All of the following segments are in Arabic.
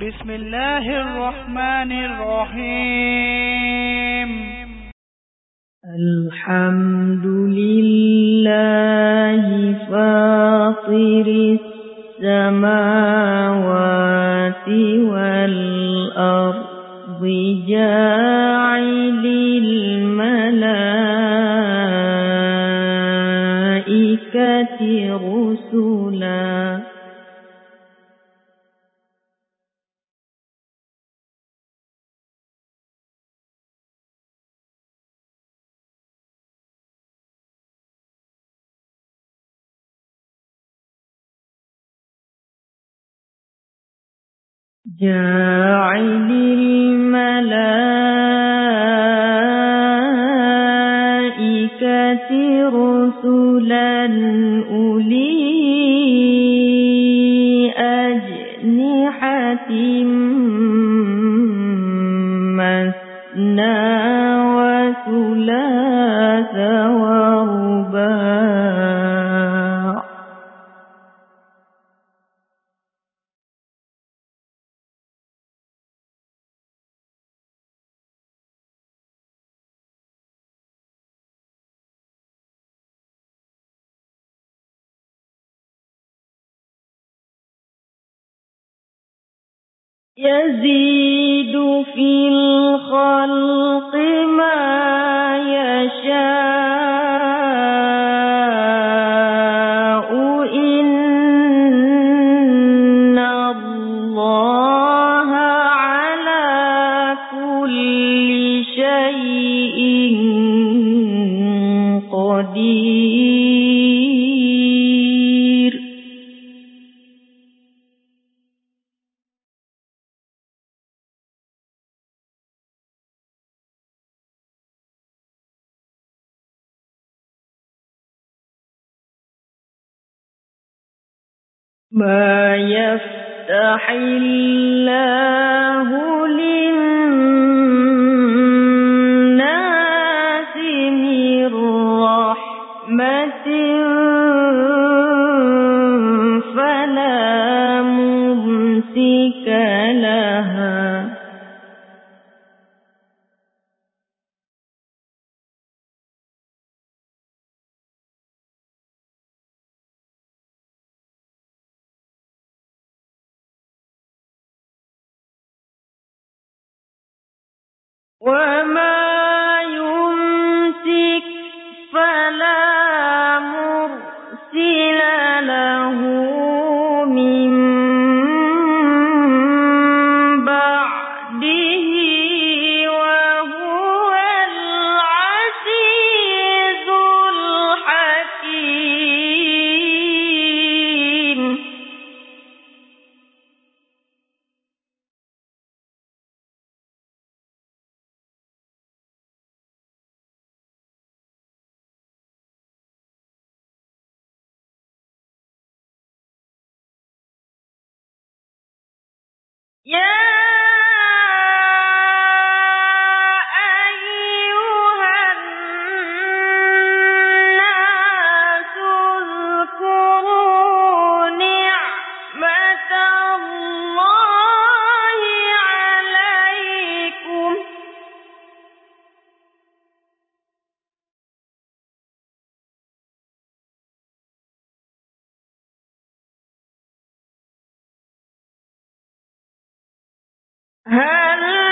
بسم الله الرحمن الرحيم. الحمد لله فاطر السماوات والأرض جاعل الملائكة جاعل الملائكة رسلا أولي أجنحة مثنى وثلاث يزيد في الخلق ما ما يفتح الله للناس من رحمة فلا ممسك لها. وما Yeah. هل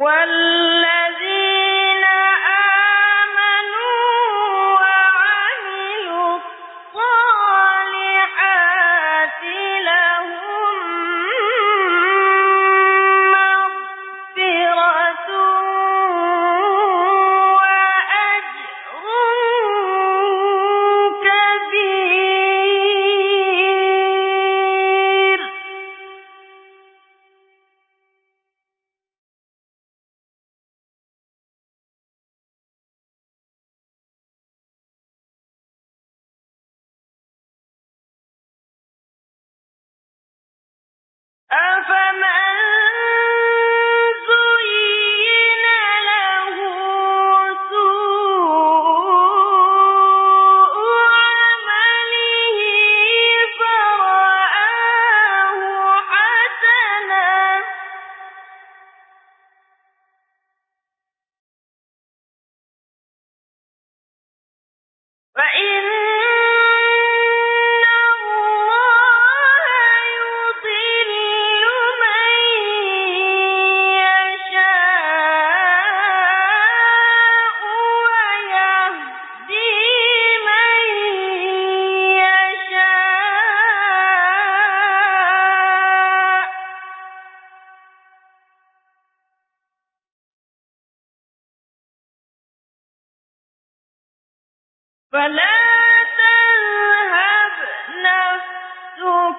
وال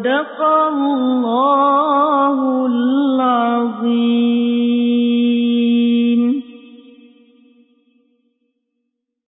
صدق الله العظيم.